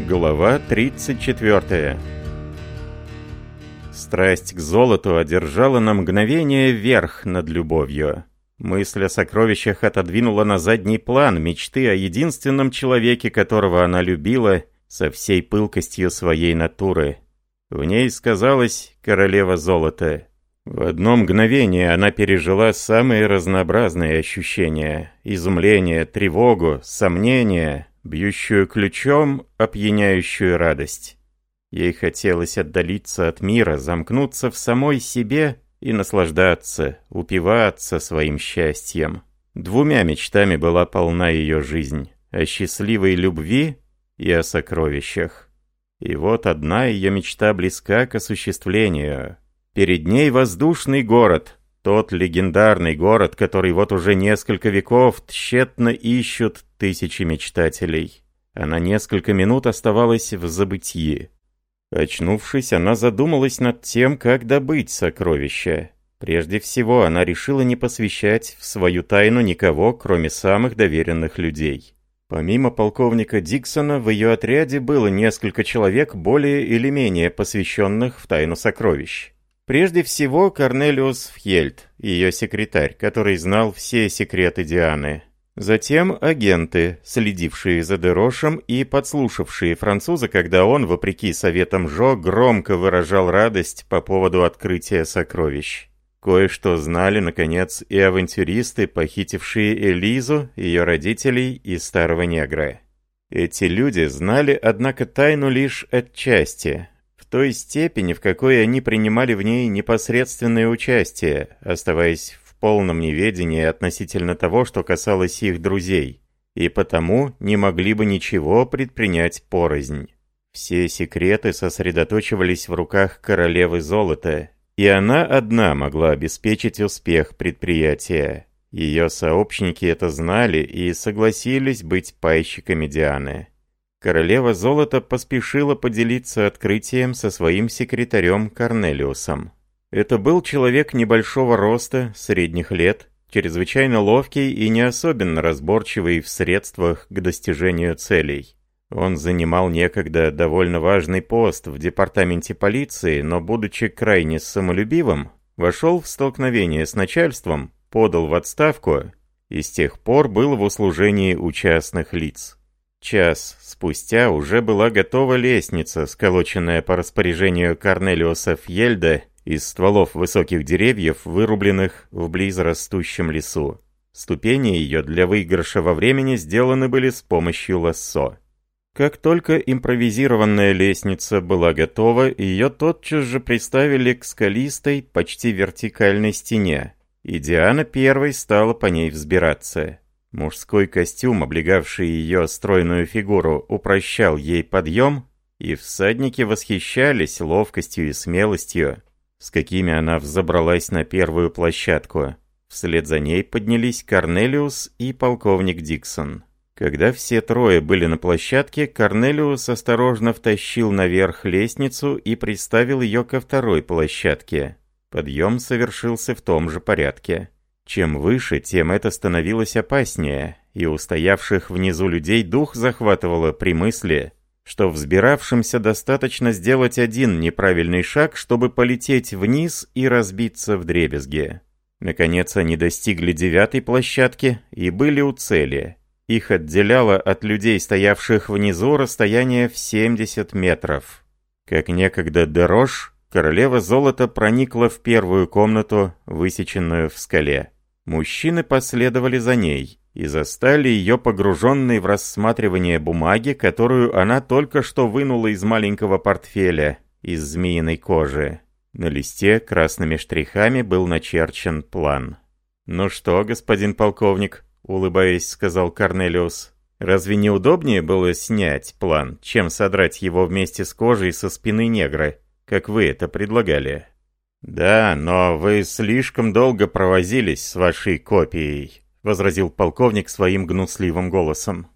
Глава 34 Страсть к золоту одержала на мгновение верх над любовью. Мысль о сокровищах отодвинула на задний план мечты о единственном человеке, которого она любила со всей пылкостью своей натуры. В ней сказалась королева золота. В одно мгновение она пережила самые разнообразные ощущения. Изумление, тревогу, сомнения бьющую ключом опьяняющую радость. Ей хотелось отдалиться от мира, замкнуться в самой себе и наслаждаться, упиваться своим счастьем. Двумя мечтами была полна ее жизнь – о счастливой любви и о сокровищах. И вот одна ее мечта близка к осуществлению. Перед ней воздушный город – тот легендарный город, который вот уже несколько веков тщетно ищут тысячи мечтателей. Она несколько минут оставалась в забытии. Очнувшись, она задумалась над тем, как добыть сокровища. Прежде всего, она решила не посвящать в свою тайну никого, кроме самых доверенных людей. Помимо полковника Диксона, в ее отряде было несколько человек, более или менее посвященных в тайну сокровищ. Прежде всего Корнелиус Фьельд, ее секретарь, который знал все секреты Дианы. Затем агенты, следившие за Дерошем и подслушавшие француза, когда он, вопреки советам Жо, громко выражал радость по поводу открытия сокровищ. Кое-что знали, наконец, и авантюристы, похитившие Элизу, ее родителей и старого негра. Эти люди знали, однако, тайну лишь отчасти – той степени, в какой они принимали в ней непосредственное участие, оставаясь в полном неведении относительно того, что касалось их друзей, и потому не могли бы ничего предпринять порознь. Все секреты сосредоточивались в руках королевы золота, и она одна могла обеспечить успех предприятия. Ее сообщники это знали и согласились быть пайщиками Дианы королева золота поспешила поделиться открытием со своим секретарем Корнелиусом. Это был человек небольшого роста, средних лет, чрезвычайно ловкий и не особенно разборчивый в средствах к достижению целей. Он занимал некогда довольно важный пост в департаменте полиции, но, будучи крайне самолюбивым, вошел в столкновение с начальством, подал в отставку и с тех пор был в услужении у частных лиц. Час спустя уже была готова лестница, сколоченная по распоряжению Корнелиуса Фьельда из стволов высоких деревьев, вырубленных в близрастущем лесу. Ступени ее для выигрыша во времени сделаны были с помощью лассо. Как только импровизированная лестница была готова, ее тотчас же приставили к скалистой, почти вертикальной стене, и Диана первой стала по ней взбираться. Мужской костюм, облегавший ее стройную фигуру, упрощал ей подъем, и всадники восхищались ловкостью и смелостью, с какими она взобралась на первую площадку. Вслед за ней поднялись Корнелиус и полковник Диксон. Когда все трое были на площадке, Корнелиус осторожно втащил наверх лестницу и приставил ее ко второй площадке. Подъем совершился в том же порядке. Чем выше, тем это становилось опаснее, и устоявших внизу людей дух захватывало при мысли, что взбиравшимся достаточно сделать один неправильный шаг, чтобы полететь вниз и разбиться в дребезге. Наконец они достигли девятой площадки и были у цели. Их отделяло от людей, стоявших внизу, расстояние в 70 метров. Как некогда дорож, королева золота проникла в первую комнату, высеченную в скале. Мужчины последовали за ней и застали ее погруженной в рассматривание бумаги, которую она только что вынула из маленького портфеля из змеиной кожи. На листе красными штрихами был начерчен план. «Ну что, господин полковник?» — улыбаясь, сказал Корнелиус. «Разве неудобнее было снять план, чем содрать его вместе с кожей со спины негра, как вы это предлагали?» «Да, но вы слишком долго провозились с вашей копией», — возразил полковник своим гнусливым голосом.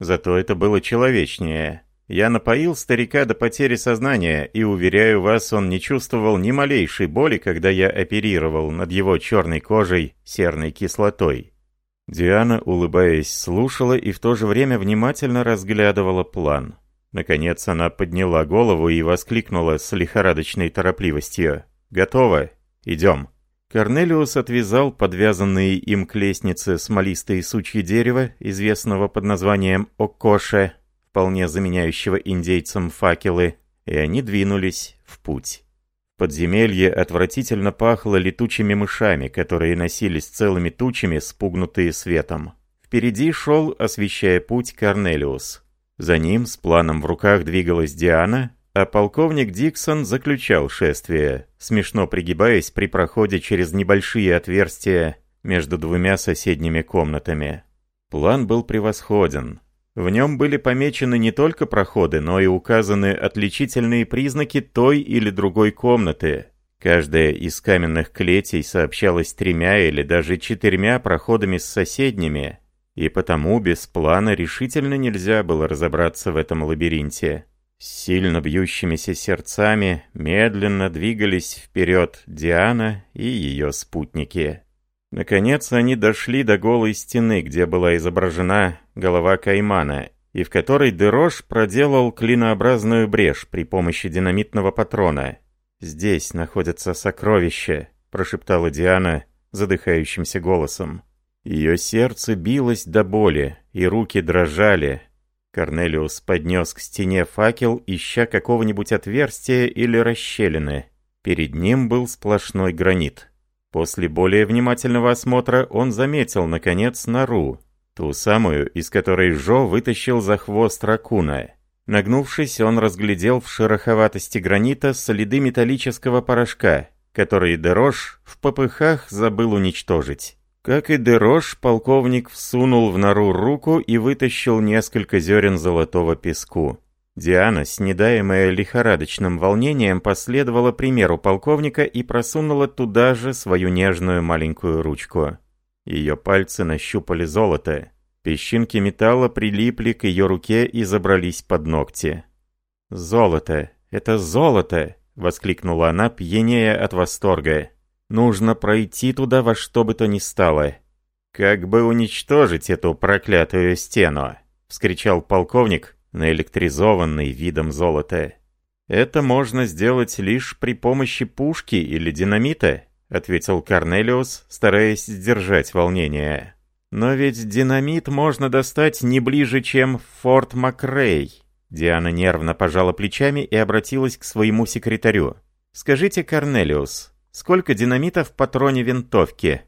«Зато это было человечнее. Я напоил старика до потери сознания, и, уверяю вас, он не чувствовал ни малейшей боли, когда я оперировал над его черной кожей серной кислотой». Диана, улыбаясь, слушала и в то же время внимательно разглядывала план. Наконец она подняла голову и воскликнула с лихорадочной торопливостью. «Готово. Идем». Корнелиус отвязал подвязанные им к лестнице смолистые сучьи дерева, известного под названием окоше, вполне заменяющего индейцам факелы, и они двинулись в путь. Подземелье отвратительно пахло летучими мышами, которые носились целыми тучами, спугнутые светом. Впереди шел, освещая путь, Корнелиус. За ним с планом в руках двигалась Диана, а полковник Диксон заключал шествие, смешно пригибаясь при проходе через небольшие отверстия между двумя соседними комнатами. План был превосходен. В нем были помечены не только проходы, но и указаны отличительные признаки той или другой комнаты. Каждая из каменных клетей сообщалась тремя или даже четырьмя проходами с соседними, и потому без плана решительно нельзя было разобраться в этом лабиринте сильно бьющимися сердцами медленно двигались вперед Диана и ее спутники. Наконец они дошли до голой стены, где была изображена голова каймана, и в которой Дерош проделал клинообразную брешь при помощи динамитного патрона. «Здесь находятся сокровища», — прошептала Диана задыхающимся голосом. Ее сердце билось до боли, и руки дрожали, Корнелиус поднес к стене факел, ища какого-нибудь отверстия или расщелины. Перед ним был сплошной гранит. После более внимательного осмотра он заметил, наконец, нору, ту самую, из которой Жо вытащил за хвост ракуна. Нагнувшись, он разглядел в шероховатости гранита следы металлического порошка, который Дерош в попыхах забыл уничтожить. Как и Дерош, полковник всунул в нору руку и вытащил несколько зерен золотого песку. Диана, снедаемая лихорадочным волнением, последовала примеру полковника и просунула туда же свою нежную маленькую ручку. Ее пальцы нащупали золото. Песчинки металла прилипли к ее руке и забрались под ногти. «Золото! Это золото!» — воскликнула она, пьянея от восторга. Нужно пройти туда во что бы то ни стало. Как бы уничтожить эту проклятую стену!» — вскричал полковник, наэлектризованный видом золота. «Это можно сделать лишь при помощи пушки или динамита», — ответил Корнелиус, стараясь сдержать волнение. «Но ведь динамит можно достать не ближе, чем Форт Макрей». Диана нервно пожала плечами и обратилась к своему секретарю. «Скажите, Корнелиус, Сколько динамита в патроне винтовки?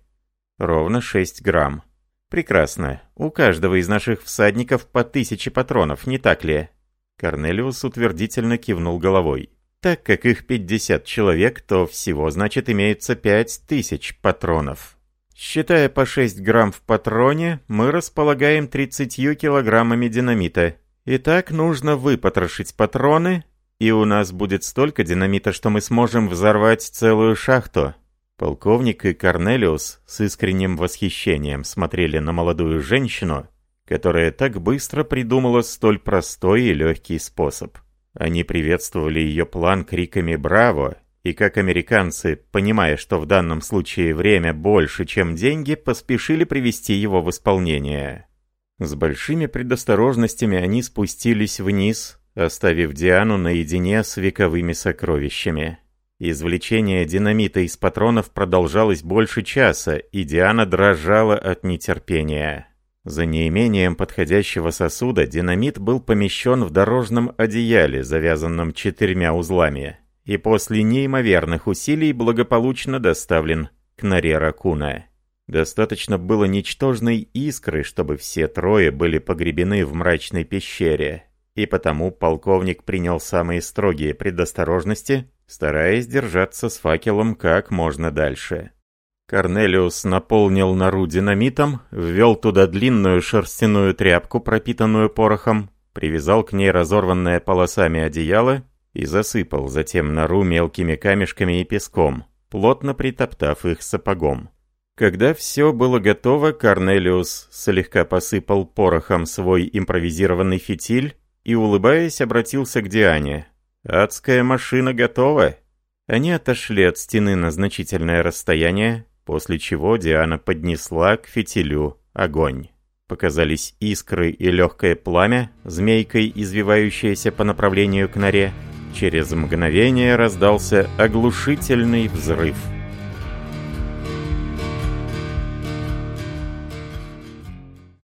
Ровно 6 грамм. Прекрасно. У каждого из наших всадников по тысяче патронов, не так ли? Корнелиус утвердительно кивнул головой. Так как их 50 человек, то всего, значит, имеется 5000 патронов. Считая по 6 грамм в патроне, мы располагаем 30 килограммами динамита. Итак, нужно выпотрошить патроны, и у нас будет столько динамита, что мы сможем взорвать целую шахту». Полковник и Корнелиус с искренним восхищением смотрели на молодую женщину, которая так быстро придумала столь простой и легкий способ. Они приветствовали ее план криками «Браво!» и как американцы, понимая, что в данном случае время больше, чем деньги, поспешили привести его в исполнение. С большими предосторожностями они спустились вниз, оставив Диану наедине с вековыми сокровищами. Извлечение динамита из патронов продолжалось больше часа, и Диана дрожала от нетерпения. За неимением подходящего сосуда динамит был помещен в дорожном одеяле, завязанном четырьмя узлами, и после неимоверных усилий благополучно доставлен к норе ракуна. Достаточно было ничтожной искры, чтобы все трое были погребены в мрачной пещере и потому полковник принял самые строгие предосторожности, стараясь держаться с факелом как можно дальше. Корнелиус наполнил нору динамитом, ввел туда длинную шерстяную тряпку, пропитанную порохом, привязал к ней разорванное полосами одеяло и засыпал затем нору мелкими камешками и песком, плотно притоптав их сапогом. Когда все было готово, Корнелиус слегка посыпал порохом свой импровизированный фитиль, и, улыбаясь, обратился к Диане. «Адская машина готова!» Они отошли от стены на значительное расстояние, после чего Диана поднесла к фитилю огонь. Показались искры и легкое пламя, змейкой извивающееся по направлению к норе. Через мгновение раздался оглушительный взрыв.